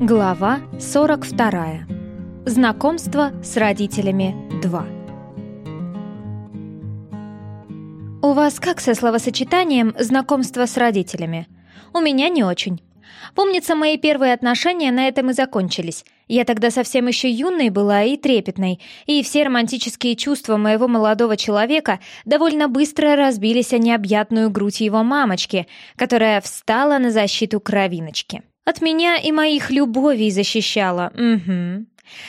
Глава 42. Знакомство с родителями 2. У вас как со словосочетанием «знакомство с родителями»? У меня не очень. Помнится, мои первые отношения на этом и закончились. Я тогда совсем еще юной была и трепетной, и все романтические чувства моего молодого человека довольно быстро разбились о необъятную грудь его мамочки, которая встала на защиту кровиночки. От меня и моих любовей защищала. Угу.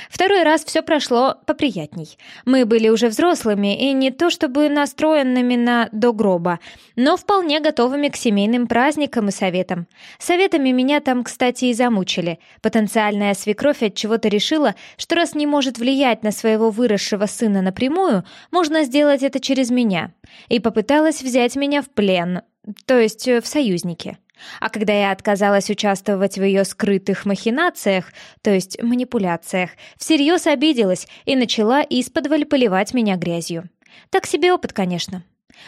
Второй раз все прошло поприятней. Мы были уже взрослыми и не то чтобы настроенными на до гроба, но вполне готовыми к семейным праздникам и советам. Советами меня там, кстати, и замучили. Потенциальная свекровь от чего-то решила, что раз не может влиять на своего выросшего сына напрямую, можно сделать это через меня. И попыталась взять меня в плен, то есть э, в союзники. А когда я отказалась участвовать в ее скрытых махинациях, то есть манипуляциях, всерьез обиделась и начала исподволь поливать меня грязью. Так себе опыт, конечно.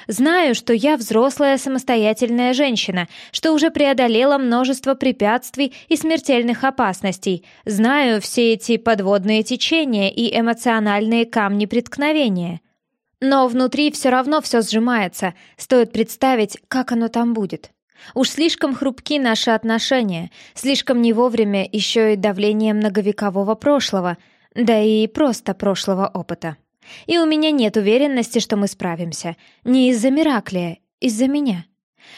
Знаю, что я взрослая самостоятельная женщина, что уже преодолела множество препятствий и смертельных опасностей. Знаю все эти подводные течения и эмоциональные камни преткновения. Но внутри все равно все сжимается, стоит представить, как оно там будет. Уж слишком хрупки наши отношения, слишком не вовремя еще и давление многовекового прошлого, да и просто прошлого опыта. И у меня нет уверенности, что мы справимся. Не из-за Мираклия, из-за меня.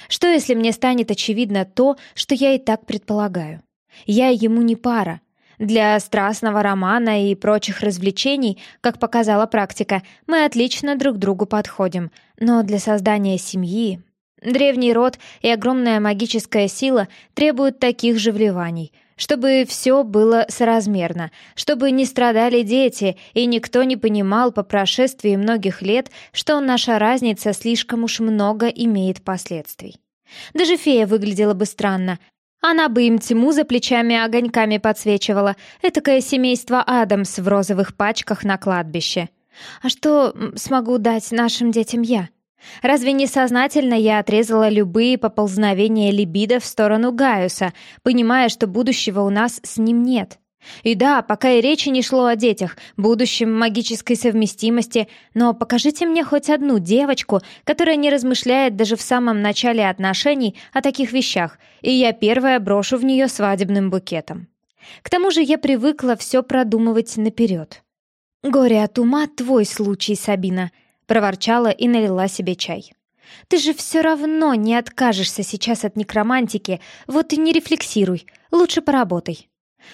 Что, если мне станет очевидно то, что я и так предполагаю? Я ему не пара. Для страстного романа и прочих развлечений, как показала практика, мы отлично друг другу подходим, но для создания семьи Древний род и огромная магическая сила требуют таких же вливаний, чтобы все было соразмерно, чтобы не страдали дети, и никто не понимал по прошествии многих лет, что наша разница слишком уж много имеет последствий. Даже фея выглядела бы странно. Она бы им тьму за плечами огоньками подсвечивала, этакое семейство Адамс в розовых пачках на кладбище. А что смогу дать нашим детям я? Разве не сознательно я отрезала любые поползновения либидо в сторону Гaiuса, понимая, что будущего у нас с ним нет? И да, пока и речи не шло о детях, будущем магической совместимости, но покажите мне хоть одну девочку, которая не размышляет даже в самом начале отношений о таких вещах, и я первая брошу в нее свадебным букетом. К тому же я привыкла все продумывать наперед. «Горе от ума твой случай, Сабина», проворчала и налила себе чай. «Ты же все равно не откажешься сейчас от некромантики, вот и не рефлексируй, лучше поработай».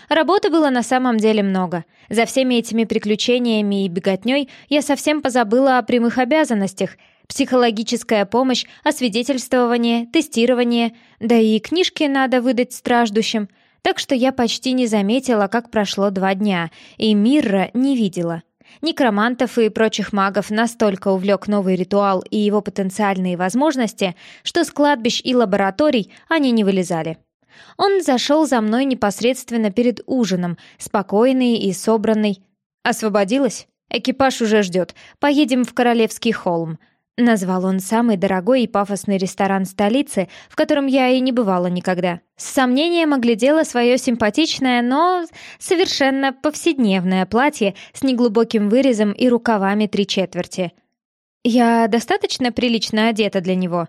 Работы было на самом деле много. За всеми этими приключениями и беготней я совсем позабыла о прямых обязанностях. Психологическая помощь, освидетельствование, тестирование, да и книжки надо выдать страждущим. Так что я почти не заметила, как прошло два дня, и Мирра не видела. Некромантов и прочих магов настолько увлек новый ритуал и его потенциальные возможности, что с кладбищ и лабораторий они не вылезали. Он зашел за мной непосредственно перед ужином, спокойный и собранный. «Освободилась? Экипаж уже ждет. Поедем в Королевский холм. Назвал он самый дорогой и пафосный ресторан столицы, в котором я и не бывала никогда. С сомнением оглядела свое симпатичное, но совершенно повседневное платье с неглубоким вырезом и рукавами три четверти. Я достаточно прилично одета для него.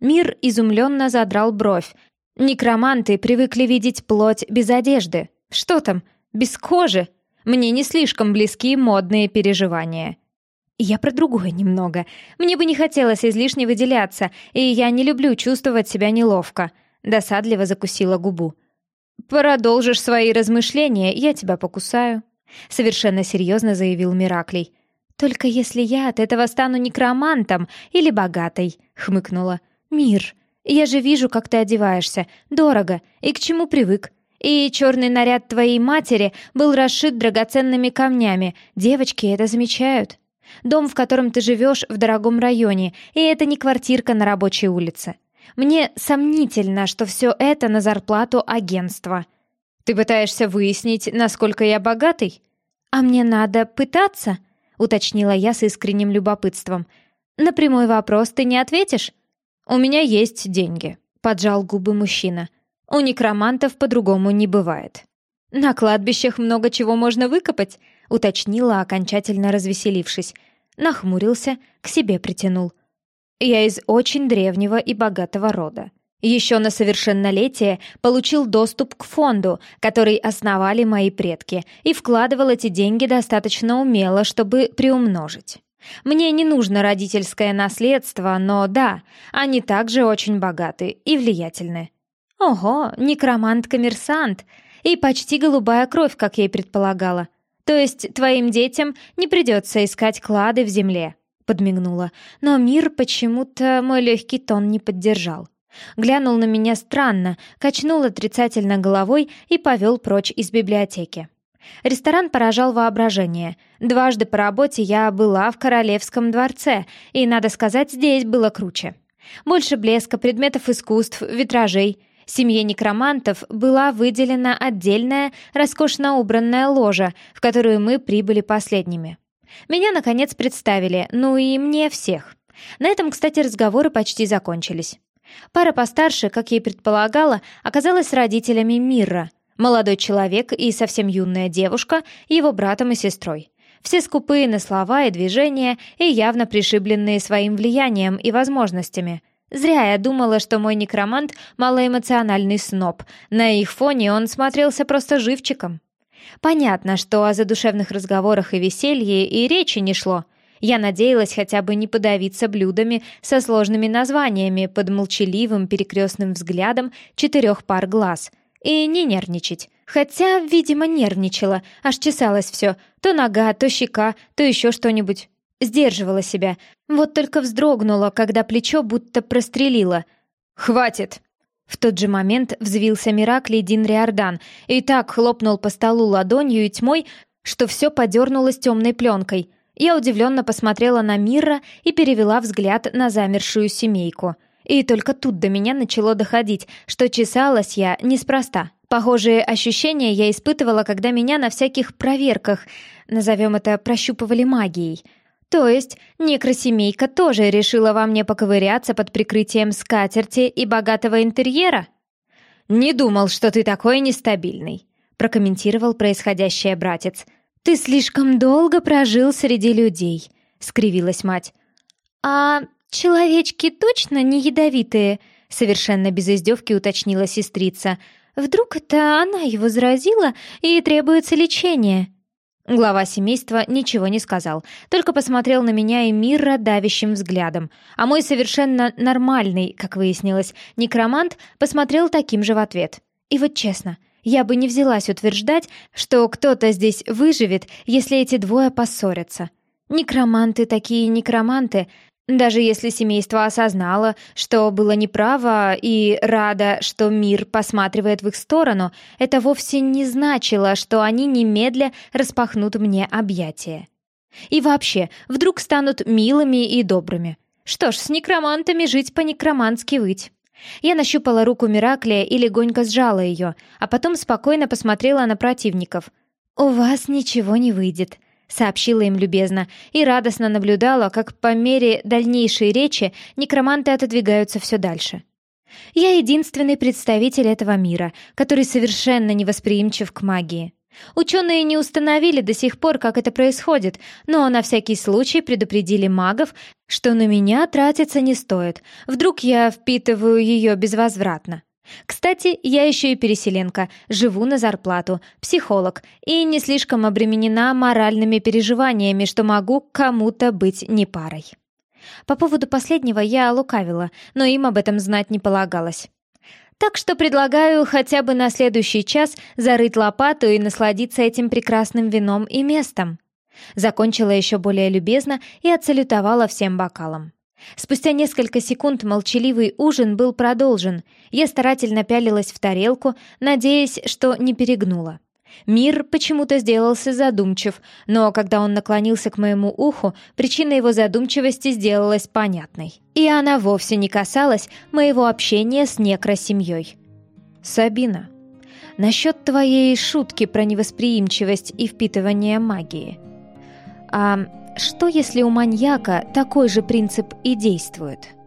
Мир изумленно задрал бровь. Некроманты привыкли видеть плоть без одежды. Что там, без кожи? Мне не слишком близки модные переживания. Я про другое немного. Мне бы не хотелось излишне выделяться, и я не люблю чувствовать себя неловко. Досадливо закусила губу. «Продолжишь свои размышления, я тебя покусаю», — совершенно серьезно заявил Мираклей. «Только если я от этого стану некромантом или богатой», — хмыкнула. «Мир, я же вижу, как ты одеваешься. Дорого. И к чему привык? И черный наряд твоей матери был расшит драгоценными камнями. Девочки это замечают». Дом, в котором ты живешь, в дорогом районе, и это не квартирка на рабочей улице. Мне сомнительно, что все это на зарплату агентства. Ты пытаешься выяснить, насколько я богатый? А мне надо пытаться, уточнила я с искренним любопытством. На прямой вопрос ты не ответишь? У меня есть деньги, поджал губы мужчина. У некромантов по-другому не бывает. «На кладбищах много чего можно выкопать», — уточнила, окончательно развеселившись. Нахмурился, к себе притянул. «Я из очень древнего и богатого рода. Еще на совершеннолетие получил доступ к фонду, который основали мои предки, и вкладывал эти деньги достаточно умело, чтобы приумножить. Мне не нужно родительское наследство, но да, они также очень богаты и влиятельны. Ого, некромант-коммерсант и почти голубая кровь, как я и предполагала. То есть твоим детям не придется искать клады в земле, подмигнула, но мир почему-то мой легкий тон не поддержал. Глянул на меня странно, качнул отрицательно головой и повел прочь из библиотеки. Ресторан поражал воображение. Дважды по работе я была в Королевском дворце, и, надо сказать, здесь было круче. Больше блеска, предметов искусств, витражей. Семье некромантов была выделена отдельная, роскошно убранная ложа, в которую мы прибыли последними. Меня, наконец, представили, ну и мне всех. На этом, кстати, разговоры почти закончились. Пара постарше, как я и предполагала, оказалась родителями Мирра. Молодой человек и совсем юная девушка, его братом и сестрой. Все скупые на слова и движения и явно пришибленные своим влиянием и возможностями. Зря я думала, что мой некромант — малоэмоциональный сноб. На их фоне он смотрелся просто живчиком. Понятно, что о задушевных разговорах и веселье и речи не шло — я надеялась хотя бы не подавиться блюдами со сложными названиями под молчаливым перекрестным взглядом четырех пар глаз и не нервничать. Хотя, видимо, нервничала, аж чесалось все, то нога, то щека, то еще что-нибудь. Сдерживала себя, вот только вздрогнула, когда плечо будто прострелило. «Хватит!» В тот же момент взвился Мираклий Дин Риордан и так хлопнул по столу ладонью и тьмой, что все подернулось темной пленкой — я удивленно посмотрела на Мира и перевела взгляд на замершую семейку. И только тут до меня начало доходить, что чесалась я неспроста. Похожие ощущения я испытывала, когда меня на всяких проверках, назовем это, прощупывали магией. То есть некросемейка тоже решила во мне поковыряться под прикрытием скатерти и богатого интерьера? «Не думал, что ты такой нестабильный», прокомментировал происходящее братец – «Ты слишком долго прожил среди людей», — скривилась мать. «А человечки точно не ядовитые?» — совершенно без издевки уточнила сестрица. «Вдруг это она его заразила и требуется лечение?» Глава семейства ничего не сказал, только посмотрел на меня и Мира давящим взглядом, а мой совершенно нормальный, как выяснилось, некромант посмотрел таким же в ответ. И вот честно — я бы не взялась утверждать, что кто-то здесь выживет, если эти двое поссорятся. Некроманты такие некроманты, даже если семейство осознало, что было неправо и рада, что мир посматривает в их сторону, это вовсе не значило, что они немедля распахнут мне объятия. И вообще, вдруг станут милыми и добрыми. Что ж, с некромантами жить по-некромански выть. Я нащупала руку Мираклия и легонько сжала ее, а потом спокойно посмотрела на противников. «У вас ничего не выйдет», — сообщила им любезно, и радостно наблюдала, как по мере дальнейшей речи некроманты отодвигаются все дальше. «Я единственный представитель этого мира, который совершенно невосприимчив к магии. Ученые не установили до сих пор, как это происходит, но на всякий случай предупредили магов, что на меня тратиться не стоит. Вдруг я впитываю ее безвозвратно. Кстати, я еще и переселенка, живу на зарплату, психолог и не слишком обременена моральными переживаниями, что могу кому-то быть не парой. По поводу последнего я лукавила, но им об этом знать не полагалось. Так что предлагаю хотя бы на следующий час зарыть лопату и насладиться этим прекрасным вином и местом. Закончила еще более любезно и отсалютовала всем бокалом. Спустя несколько секунд молчаливый ужин был продолжен. Я старательно пялилась в тарелку, надеясь, что не перегнула. Мир почему-то сделался задумчив, но когда он наклонился к моему уху, причина его задумчивости сделалась понятной. И она вовсе не касалась моего общения с некросемьей. «Сабина, насчет твоей шутки про невосприимчивость и впитывание магии. А что, если у маньяка такой же принцип и действует?»